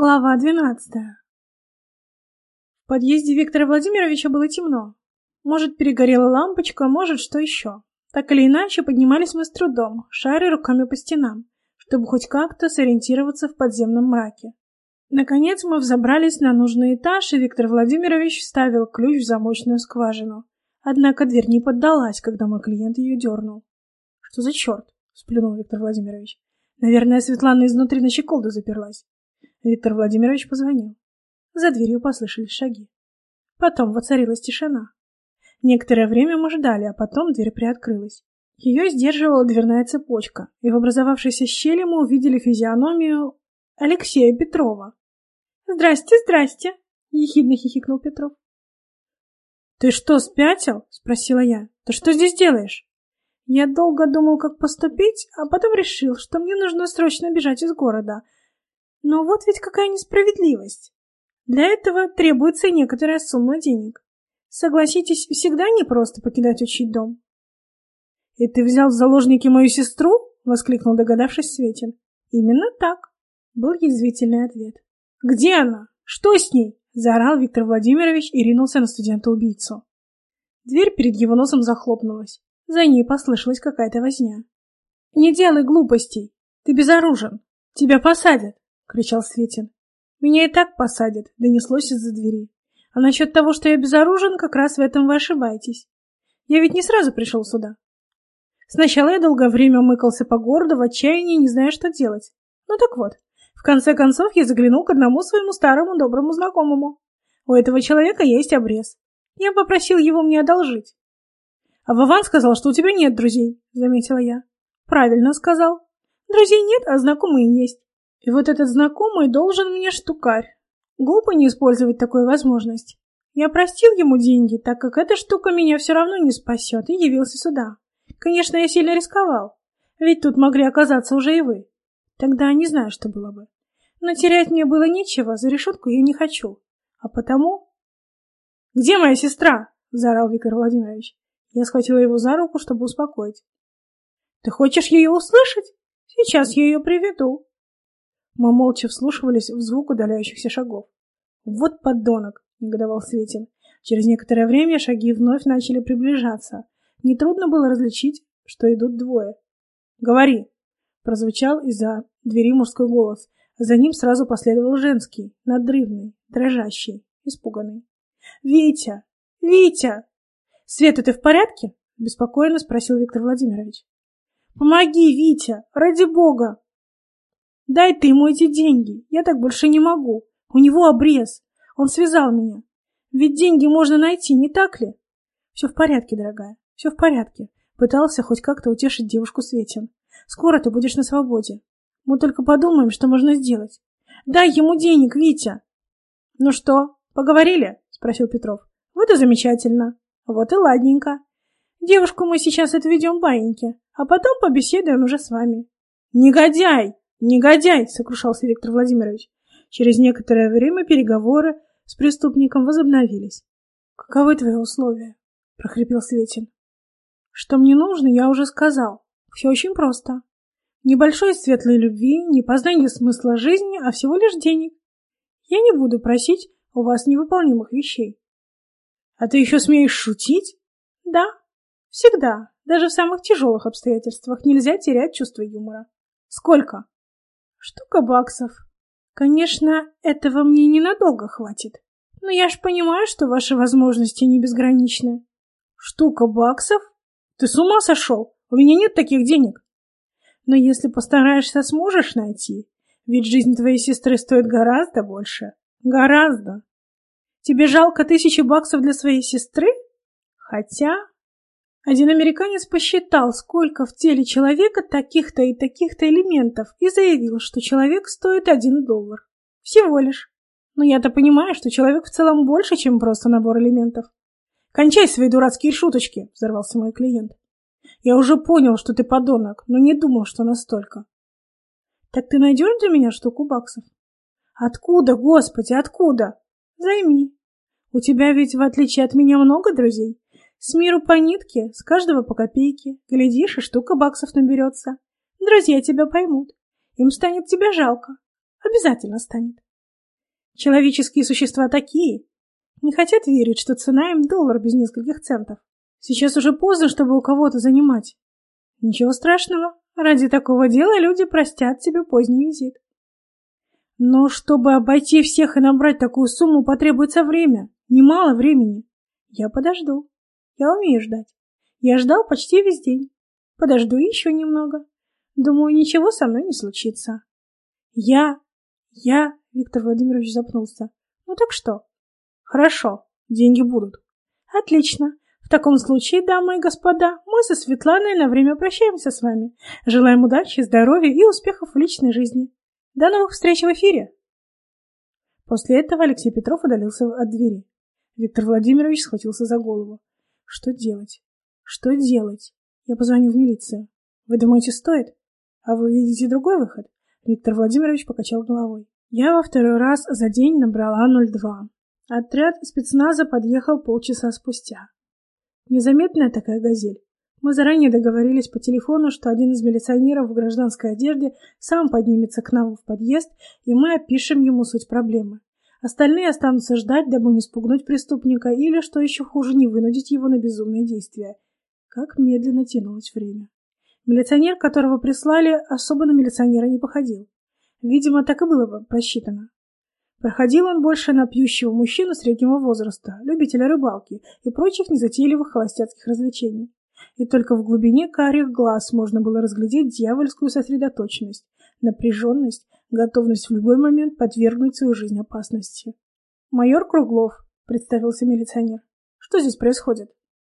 Глава двенадцатая. В подъезде Виктора Владимировича было темно. Может, перегорела лампочка, может, что еще. Так или иначе, поднимались мы с трудом, шаря руками по стенам, чтобы хоть как-то сориентироваться в подземном мраке. Наконец мы взобрались на нужный этаж, и Виктор Владимирович вставил ключ в замочную скважину. Однако дверь не поддалась, когда мой клиент ее дернул. «Что за черт?» — сплюнул Виктор Владимирович. «Наверное, Светлана изнутри на щеколду заперлась». Виктор Владимирович позвонил. За дверью послышались шаги. Потом воцарилась тишина. Некоторое время мы ждали, а потом дверь приоткрылась. Ее сдерживала дверная цепочка, и в образовавшейся щели мы увидели физиономию Алексея Петрова. «Здрасте, здрасте!» — ехидно хихикнул Петров. «Ты что, спятил?» — спросила я. «Ты что здесь делаешь?» Я долго думал, как поступить, а потом решил, что мне нужно срочно бежать из города — но вот ведь какая несправедливость. Для этого требуется некоторая сумма денег. Согласитесь, всегда непросто покидать учить дом. — И ты взял в заложники мою сестру? — воскликнул догадавшись Светин. — Именно так, — был язвительный ответ. — Где она? Что с ней? — заорал Виктор Владимирович и ринулся на студента-убийцу. Дверь перед его носом захлопнулась. За ней послышалась какая-то возня. — Не делай глупостей! Ты безоружен! Тебя посадят! — кричал Светин. «Меня и так посадят», — донеслось из-за двери. «А насчет того, что я безоружен, как раз в этом вы ошибаетесь. Я ведь не сразу пришел сюда. Сначала я долгое время мыкался по городу в отчаянии, не зная, что делать. Ну так вот, в конце концов я заглянул к одному своему старому доброму знакомому. У этого человека есть обрез. Я попросил его мне одолжить. А Вован сказал, что у тебя нет друзей, заметила я. Правильно сказал. Друзей нет, а знакомые есть. И вот этот знакомый должен мне штукарь. Глупо не использовать такую возможность. Я простил ему деньги, так как эта штука меня все равно не спасет, и явился сюда. Конечно, я сильно рисковал, ведь тут могли оказаться уже и вы. Тогда не знаю, что было бы. Но терять мне было нечего, за решетку я не хочу. А потому... — Где моя сестра? — заорал Виктор Владимирович. Я схватила его за руку, чтобы успокоить. — Ты хочешь ее услышать? Сейчас я ее приведу. Мы молча вслушивались в звук удаляющихся шагов. «Вот подонок!» — негодовал Светин. Через некоторое время шаги вновь начали приближаться. Нетрудно было различить, что идут двое. «Говори!» — прозвучал из-за двери мужской голос. За ним сразу последовал женский, надрывный, дрожащий, испуганный. «Витя! Витя!» «Света, ты в порядке?» — беспокойно спросил Виктор Владимирович. «Помоги, Витя! Ради бога!» Дай ты ему эти деньги. Я так больше не могу. У него обрез. Он связал меня. Ведь деньги можно найти, не так ли? Все в порядке, дорогая. Все в порядке. Пытался хоть как-то утешить девушку Светин. Скоро ты будешь на свободе. Мы только подумаем, что можно сделать. Дай ему денег, Витя. Ну что, поговорили? Спросил Петров. Вот и замечательно. Вот и ладненько. Девушку мы сейчас отведем баиньке, а потом побеседуем уже с вами. Негодяй! «Негодяй!» — сокрушался Виктор Владимирович. Через некоторое время переговоры с преступником возобновились. «Каковы твои условия?» — прохрипел Светин. «Что мне нужно, я уже сказал. Все очень просто. Небольшой светлой любви, не познание смысла жизни, а всего лишь денег. Я не буду просить у вас невыполнимых вещей». «А ты еще смеешь шутить?» «Да, всегда. Даже в самых тяжелых обстоятельствах нельзя терять чувство юмора. Сколько?» Штука баксов. Конечно, этого мне ненадолго хватит. Но я ж понимаю, что ваши возможности не безграничны. Штука баксов? Ты с ума сошел? У меня нет таких денег. Но если постараешься, сможешь найти. Ведь жизнь твоей сестры стоит гораздо больше. Гораздо. Тебе жалко тысячи баксов для своей сестры? Хотя... Один американец посчитал, сколько в теле человека таких-то и таких-то элементов, и заявил, что человек стоит один доллар. Всего лишь. Но я-то понимаю, что человек в целом больше, чем просто набор элементов. «Кончай свои дурацкие шуточки!» — взорвался мой клиент. «Я уже понял, что ты подонок, но не думал, что настолько». «Так ты найдешь для меня штуку баксов?» «Откуда, господи, откуда?» «Займи. У тебя ведь, в отличие от меня, много друзей. С миру по нитке, с каждого по копейке. Глядишь, и штука баксов наберется. Друзья тебя поймут. Им станет тебя жалко. Обязательно станет. Человеческие существа такие. Не хотят верить, что цена им доллар без нескольких центов. Сейчас уже поздно, чтобы у кого-то занимать. Ничего страшного. Ради такого дела люди простят тебе поздний визит. Но чтобы обойти всех и набрать такую сумму, потребуется время. Немало времени. Я подожду. Я умею ждать. Я ждал почти весь день. Подожду еще немного. Думаю, ничего со мной не случится. Я... Я... Виктор Владимирович запнулся. Ну так что? Хорошо, деньги будут. Отлично. В таком случае, дамы и господа, мы со Светланой на время прощаемся с вами. Желаем удачи, здоровья и успехов в личной жизни. До новых встреч в эфире. После этого Алексей Петров удалился от двери. Виктор Владимирович схватился за голову. Что делать? Что делать? Я позвоню в милицию. Вы думаете, стоит? А вы видите другой выход? Виктор Владимирович покачал головой. Я во второй раз за день набрала 02. Отряд спецназа подъехал полчаса спустя. Незаметная такая газель. Мы заранее договорились по телефону, что один из милиционеров в гражданской одежде сам поднимется к нам в подъезд, и мы опишем ему суть проблемы. Остальные останутся ждать, дабы не спугнуть преступника или, что еще хуже, не вынудить его на безумные действия. Как медленно тянулось время. Милиционер, которого прислали, особо на милиционера не походил. Видимо, так и было просчитано. Проходил он больше на пьющего мужчину среднего возраста, любителя рыбалки и прочих незатейливых холостяцких развлечений. И только в глубине карих глаз можно было разглядеть дьявольскую сосредоточенность, напряженность, готовность в любой момент подвергнуть свою жизнь опасности. «Майор Круглов», — представился милиционер. «Что здесь происходит?»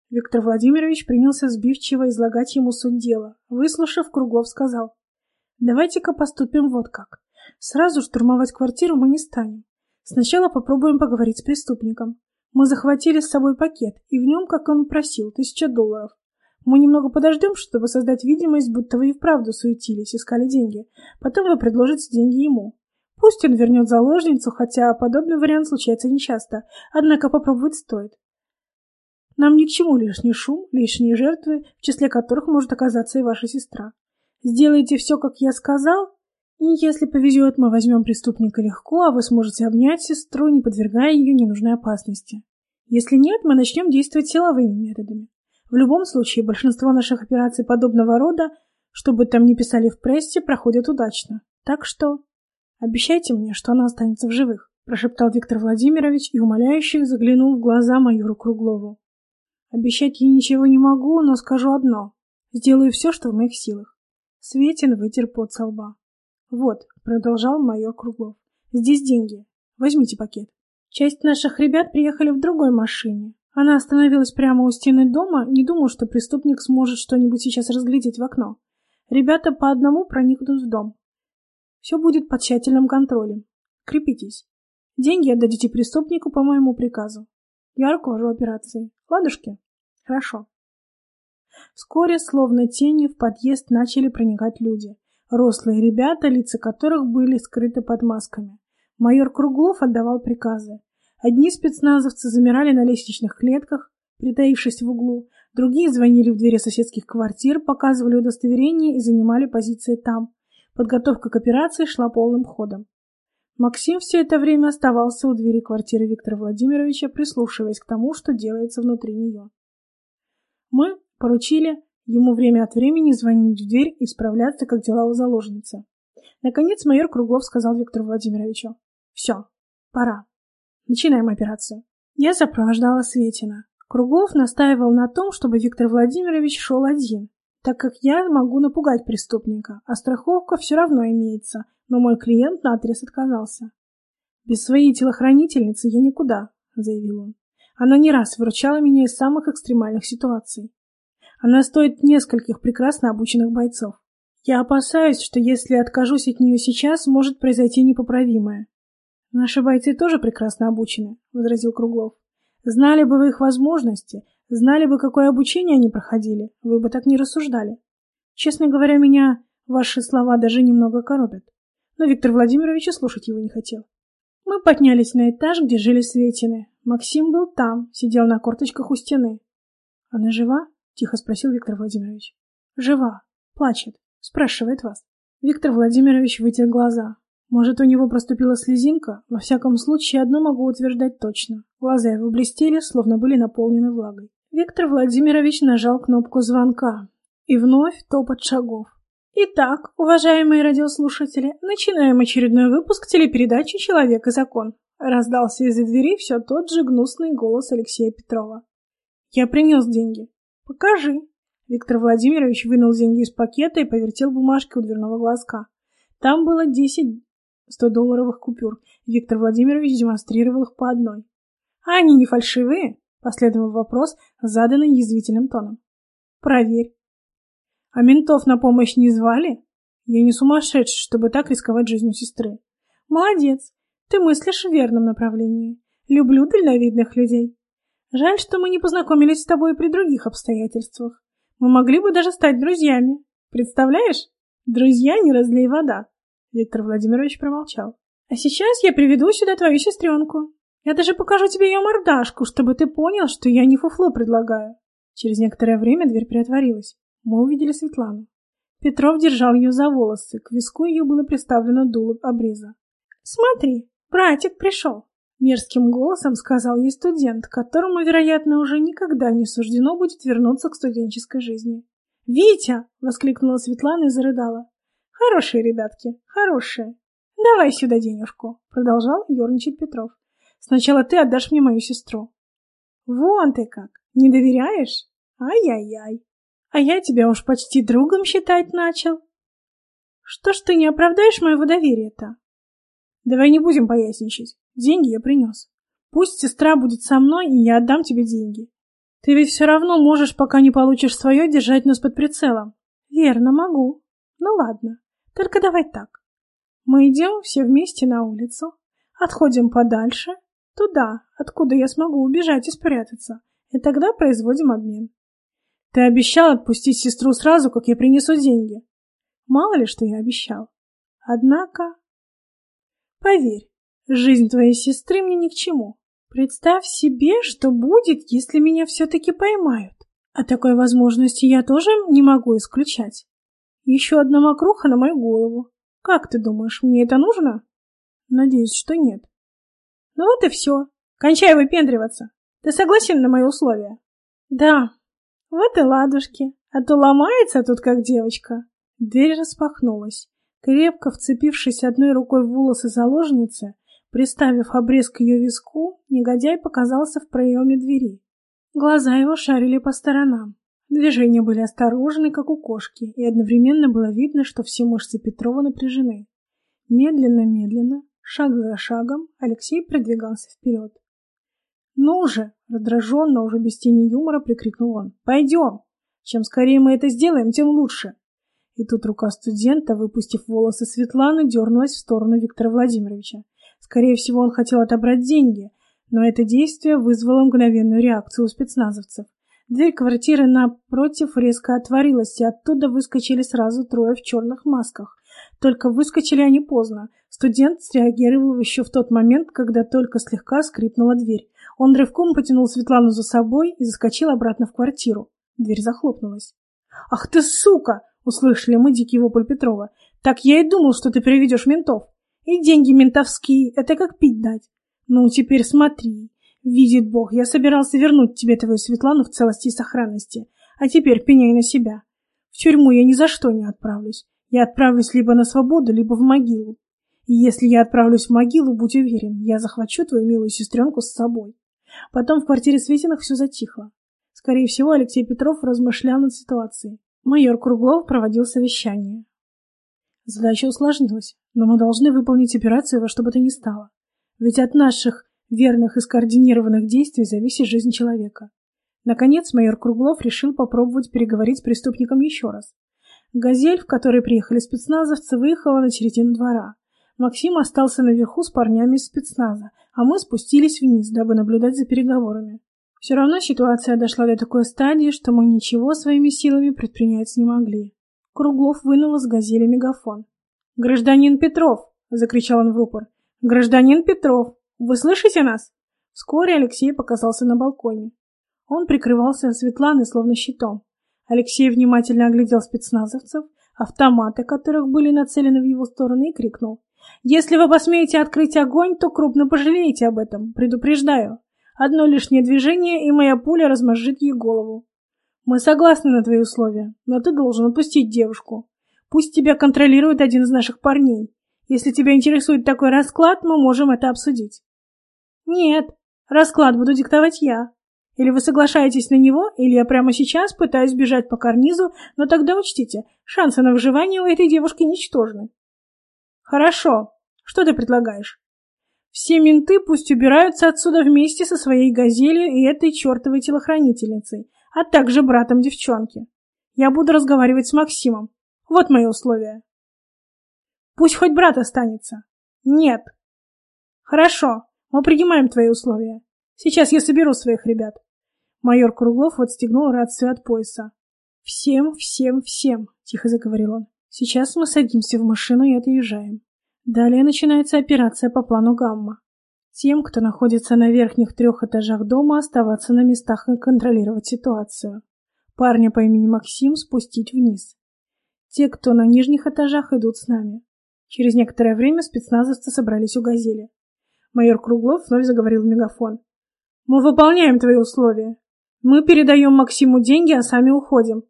Виктор Владимирович принялся сбивчиво излагать ему суть дела. Выслушав, Круглов сказал. «Давайте-ка поступим вот как. Сразу штурмовать квартиру мы не станем. Сначала попробуем поговорить с преступником. Мы захватили с собой пакет, и в нем, как он просил, тысяча долларов. Мы немного подождем, чтобы создать видимость, будто вы и вправду суетились, искали деньги. Потом вы предложите деньги ему. Пусть он вернет заложницу, хотя подобный вариант случается нечасто, однако попробовать стоит. Нам ни к чему лишний шум, лишние жертвы, в числе которых может оказаться и ваша сестра. Сделайте все, как я сказал, и если повезет, мы возьмем преступника легко, а вы сможете обнять сестру, не подвергая ее ненужной опасности. Если нет, мы начнем действовать силовыми методами. В любом случае, большинство наших операций подобного рода, что бы там ни писали в прессе, проходят удачно. Так что обещайте мне, что она останется в живых, прошептал Виктор Владимирович и умоляюще заглянул в глаза майору Круглову. Обещать я ничего не могу, но скажу одно. Сделаю все, что в моих силах. Светин вытер пот со лба. «Вот», — продолжал майор Круглов, — «здесь деньги. Возьмите пакет». Часть наших ребят приехали в другой машине. Она остановилась прямо у стены дома, не думал, что преступник сможет что-нибудь сейчас разглядеть в окно. Ребята по одному проникнут в дом. Все будет под тщательным контролем. Крепитесь. Деньги отдадите преступнику по моему приказу. Я руковожу операцией. Ладушки? Хорошо. Вскоре, словно тени, в подъезд начали проникать люди. Рослые ребята, лица которых были скрыты под масками. Майор Круглов отдавал приказы. Одни спецназовцы замирали на лестничных клетках, притаившись в углу, другие звонили в двери соседских квартир, показывали удостоверение и занимали позиции там. Подготовка к операции шла полным ходом. Максим все это время оставался у двери квартиры Виктора Владимировича, прислушиваясь к тому, что делается внутри нее. Мы поручили Ему время от времени звонить в дверь и справляться, как дела у заложницы. Наконец майор Круглов сказал Виктору Владимировичу. «Все, пора. Начинаем операцию». Я сопровождала Светина. Круглов настаивал на том, чтобы Виктор Владимирович шел один, так как я могу напугать преступника, а страховка все равно имеется, но мой клиент наотрез отказался. «Без своей телохранительницы я никуда», — заявил он. «Она не раз выручала меня из самых экстремальных ситуаций. Она стоит нескольких прекрасно обученных бойцов. Я опасаюсь, что если откажусь от нее сейчас, может произойти непоправимое. Наши бойцы тоже прекрасно обучены, возразил Круглов. Знали бы вы их возможности, знали бы, какое обучение они проходили, вы бы так не рассуждали. Честно говоря, меня ваши слова даже немного коробят. Но Виктор Владимирович и слушать его не хотел. Мы поднялись на этаж, где жили Светины. Максим был там, сидел на корточках у стены. Она жива? — тихо спросил Виктор Владимирович. «Жива. Плачет. Спрашивает вас». Виктор Владимирович вытер глаза. Может, у него проступила слезинка? Во всяком случае, одно могу утверждать точно. Глаза его блестели, словно были наполнены влагой. Виктор Владимирович нажал кнопку звонка. И вновь топот шагов. Итак, уважаемые радиослушатели, начинаем очередной выпуск телепередачи «Человек и закон». Раздался из-за двери все тот же гнусный голос Алексея Петрова. «Я принес деньги». «Покажи». Виктор Владимирович вынул деньги из пакета и повертел бумажки у дверного глазка. Там было десять 100-долларовых купюр. Виктор Владимирович демонстрировал их по одной. «А они не фальшивые?» — последовал вопрос, заданный язвительным тоном. «Проверь». «А ментов на помощь не звали?» «Я не сумасшедший, чтобы так рисковать жизнью сестры». «Молодец. Ты мыслишь в верном направлении. Люблю дальновидных людей. Жаль, что мы не познакомились с тобой при других обстоятельствах. Мы могли бы даже стать друзьями. Представляешь? Друзья не разлей вода. Виктор Владимирович промолчал. «А сейчас я приведу сюда твою сестренку. Я даже покажу тебе ее мордашку, чтобы ты понял, что я не фуфло предлагаю». Через некоторое время дверь приотворилась. Мы увидели Светлану. Петров держал ее за волосы, к виску ее было приставлено дуло обреза. «Смотри, братик пришел!» Мерзким голосом сказал ей студент, которому, вероятно, уже никогда не суждено будет вернуться к студенческой жизни. «Витя!» — воскликнула Светлана и зарыдала. Хорошие ребятки, хорошие. Давай сюда денежку, продолжал ерничать Петров. Сначала ты отдашь мне мою сестру. Вон ты как, не доверяешь? Ай-яй-яй. А я тебя уж почти другом считать начал. Что ж ты не оправдаешь моего доверия-то? Давай не будем поясничать. Деньги я принес. Пусть сестра будет со мной, и я отдам тебе деньги. Ты ведь все равно можешь, пока не получишь свое, держать нас под прицелом. Верно, могу. Ну ладно. Только давай так. Мы идем все вместе на улицу, отходим подальше, туда, откуда я смогу убежать и спрятаться, и тогда производим обмен. Ты обещал отпустить сестру сразу, как я принесу деньги. Мало ли, что я обещал. Однако... Поверь, жизнь твоей сестры мне ни к чему. Представь себе, что будет, если меня все-таки поймают. А такой возможности я тоже не могу исключать. Еще одна мокруха на мою голову. Как ты думаешь, мне это нужно? Надеюсь, что нет. Ну вот и все. Кончай выпендриваться. Ты согласен на мои условия? Да. Вот и ладушки. А то ломается тут как девочка. Дверь распахнулась. Крепко вцепившись одной рукой в волосы заложницы, приставив обрез к ее виску, негодяй показался в проеме двери. Глаза его шарили по сторонам. Движения были осторожны, как у кошки, и одновременно было видно, что все мышцы Петрова напряжены. Медленно-медленно, шаг за шагом, Алексей продвигался вперед. «Ну же!» — раздраженно, уже без тени юмора прикрикнул он. «Пойдем! Чем скорее мы это сделаем, тем лучше!» И тут рука студента, выпустив волосы Светланы, дернулась в сторону Виктора Владимировича. Скорее всего, он хотел отобрать деньги, но это действие вызвало мгновенную реакцию у спецназовцев. Дверь квартиры напротив резко отворилась, и оттуда выскочили сразу трое в черных масках. Только выскочили они поздно. Студент среагировал еще в тот момент, когда только слегка скрипнула дверь. Он рывком потянул Светлану за собой и заскочил обратно в квартиру. Дверь захлопнулась. «Ах ты сука!» — услышали мы дикий вопль Петрова. «Так я и думал, что ты приведешь ментов. И деньги ментовские, это как пить дать. Ну, теперь смотри. Видит Бог, я собирался вернуть тебе твою Светлану в целости и сохранности, а теперь пеняй на себя. В тюрьму я ни за что не отправлюсь. Я отправлюсь либо на свободу, либо в могилу. И если я отправлюсь в могилу, будь уверен, я захвачу твою милую сестренку с собой. Потом в квартире Светиных все затихло. Скорее всего, Алексей Петров размышлял над ситуацией. Майор Круглов проводил совещание. Задача усложнилась, но мы должны выполнить операцию во что бы то ни стало. Ведь от наших верных и скоординированных действий зависит жизнь человека. Наконец, майор Круглов решил попробовать переговорить с преступником еще раз. «Газель», в которой приехали спецназовцы, выехала на середину двора. Максим остался наверху с парнями из спецназа, а мы спустились вниз, дабы наблюдать за переговорами. Все равно ситуация дошла до такой стадии, что мы ничего своими силами предпринять не могли. Круглов вынул из газели мегафон. «Гражданин Петров!» — закричал он в рупор. «Гражданин Петров! Вы слышите нас? Вскоре Алексей показался на балконе. Он прикрывался от Светланы словно щитом. Алексей внимательно оглядел спецназовцев, автоматы которых были нацелены в его сторону, и крикнул. Если вы посмеете открыть огонь, то крупно пожалеете об этом, предупреждаю. Одно лишнее движение, и моя пуля размозжит ей голову. Мы согласны на твои условия, но ты должен отпустить девушку. Пусть тебя контролирует один из наших парней. Если тебя интересует такой расклад, мы можем это обсудить. Нет, расклад буду диктовать я. Или вы соглашаетесь на него, или я прямо сейчас пытаюсь бежать по карнизу, но тогда учтите, шансы на выживание у этой девушки ничтожны. Хорошо. Что ты предлагаешь? Все менты пусть убираются отсюда вместе со своей газелью и этой чертовой телохранительницей, а также братом девчонки. Я буду разговаривать с Максимом. Вот мои условия. Пусть хоть брат останется. Нет. Хорошо, мы принимаем твои условия. Сейчас я соберу своих ребят. Майор Круглов отстегнул рацию от пояса. «Всем, всем, всем!» — тихо заговорил он. «Сейчас мы садимся в машину и отъезжаем. Далее начинается операция по плану Гамма. Тем, кто находится на верхних трех этажах дома, оставаться на местах и контролировать ситуацию. Парня по имени Максим спустить вниз. Те, кто на нижних этажах, идут с нами. Через некоторое время спецназовцы собрались у «Газели». Майор Круглов вновь заговорил в мегафон. Мы выполняем твои условия. Мы передаем Максиму деньги, а сами уходим.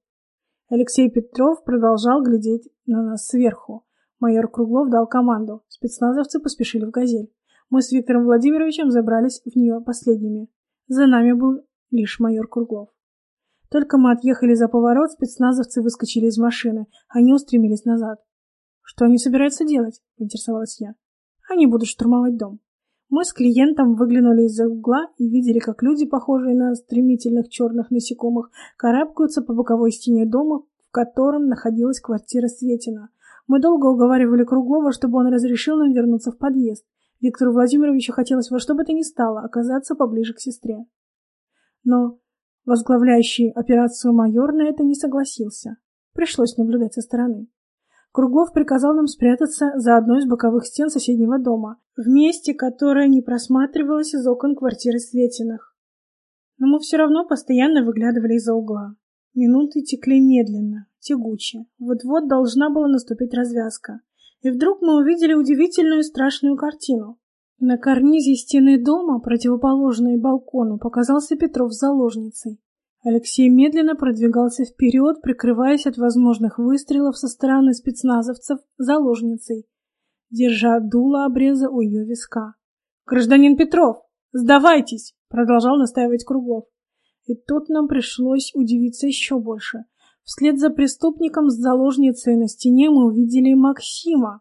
Алексей Петров продолжал глядеть на нас сверху. Майор Круглов дал команду. Спецназовцы поспешили в «Газель». Мы с Виктором Владимировичем забрались в нее последними. За нами был лишь майор Круглов. Только мы отъехали за поворот, спецназовцы выскочили из машины. Они устремились назад. «Что они собираются делать?» — интересовалась я. «Они будут штурмовать дом». Мы с клиентом выглянули из-за угла и видели, как люди, похожие на стремительных черных насекомых, карабкаются по боковой стене дома, в котором находилась квартира Светина. Мы долго уговаривали Круглова, чтобы он разрешил нам вернуться в подъезд. Виктору Владимировичу хотелось во что бы то ни стало оказаться поближе к сестре. Но возглавляющий операцию майор на это не согласился. Пришлось наблюдать со стороны. Круглов приказал нам спрятаться за одной из боковых стен соседнего дома, в месте, которое не просматривалось из окон квартиры Светиных. Но мы все равно постоянно выглядывали из-за угла. Минуты текли медленно, тягуче. Вот-вот должна была наступить развязка. И вдруг мы увидели удивительную страшную картину. На карнизе стены дома, противоположной балкону, показался Петров с заложницей. Алексей медленно продвигался вперед, прикрываясь от возможных выстрелов со стороны спецназовцев заложницей, держа дуло обреза у ее виска. «Гражданин Петров, сдавайтесь!» — продолжал настаивать Круглов. И тут нам пришлось удивиться еще больше. Вслед за преступником с заложницей на стене мы увидели Максима.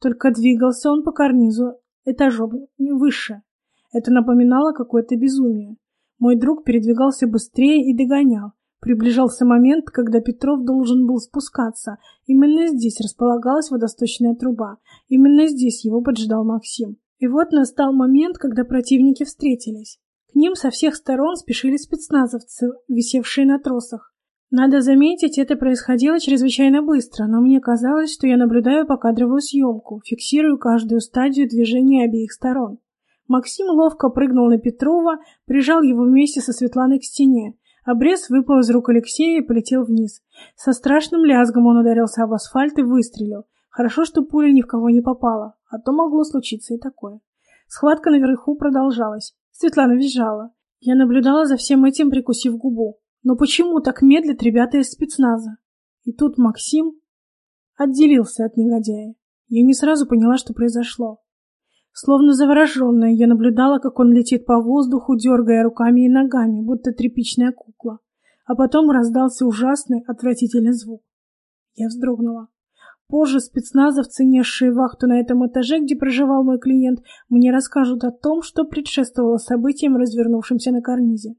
Только двигался он по карнизу этажом выше. Это напоминало какое-то безумие. Мой друг передвигался быстрее и догонял. Приближался момент, когда Петров должен был спускаться. Именно здесь располагалась водосточная труба. Именно здесь его поджидал Максим. И вот настал момент, когда противники встретились. К ним со всех сторон спешили спецназовцы, висевшие на тросах. Надо заметить, это происходило чрезвычайно быстро, но мне казалось, что я наблюдаю покадровую съемку, фиксирую каждую стадию движения обеих сторон. Максим ловко прыгнул на Петрова, прижал его вместе со Светланой к стене. Обрез выпал из рук Алексея и полетел вниз. Со страшным лязгом он ударился об асфальт и выстрелил. Хорошо, что пуля ни в кого не попала, а то могло случиться и такое. Схватка наверху продолжалась. Светлана визжала. Я наблюдала за всем этим, прикусив губу. Но почему так медлят ребята из спецназа? И тут Максим отделился от негодяя. Я не сразу поняла, что произошло. Словно завороженная, я наблюдала, как он летит по воздуху, дергая руками и ногами, будто тряпичная кукла. А потом раздался ужасный, отвратительный звук. Я вздрогнула. Позже спецназовцы, несшие вахту на этом этаже, где проживал мой клиент, мне расскажут о том, что предшествовало событиям, развернувшимся на карнизе.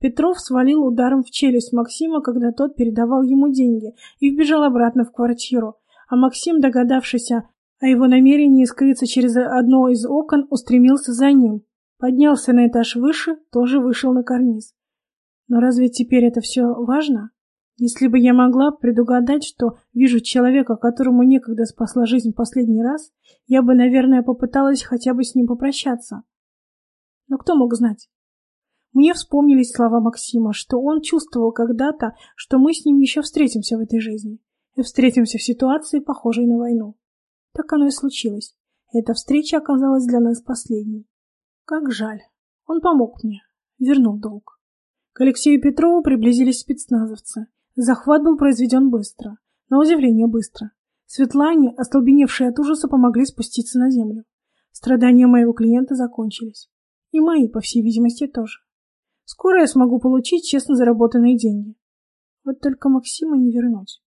Петров свалил ударом в челюсть Максима, когда тот передавал ему деньги, и вбежал обратно в квартиру. А Максим, догадавшись о его намерении скрыться через одно из окон, устремился за ним. Поднялся на этаж выше, тоже вышел на карниз. Но разве теперь это все важно? Если бы я могла предугадать, что вижу человека, которому некогда спасла жизнь последний раз, я бы, наверное, попыталась хотя бы с ним попрощаться. Но кто мог знать? Мне вспомнились слова Максима, что он чувствовал когда-то, что мы с ним еще встретимся в этой жизни. И встретимся в ситуации, похожей на войну. Так оно и случилось. Эта встреча оказалась для нас последней. Как жаль. Он помог мне. Вернул долг. К Алексею Петрову приблизились спецназовцы. Захват был произведен быстро. На удивление быстро. Светлане, остолбеневшие от ужаса, помогли спуститься на землю. Страдания моего клиента закончились. И мои, по всей видимости, тоже. Скоро я смогу получить честно заработанные деньги. Вот только Максима не вернуть.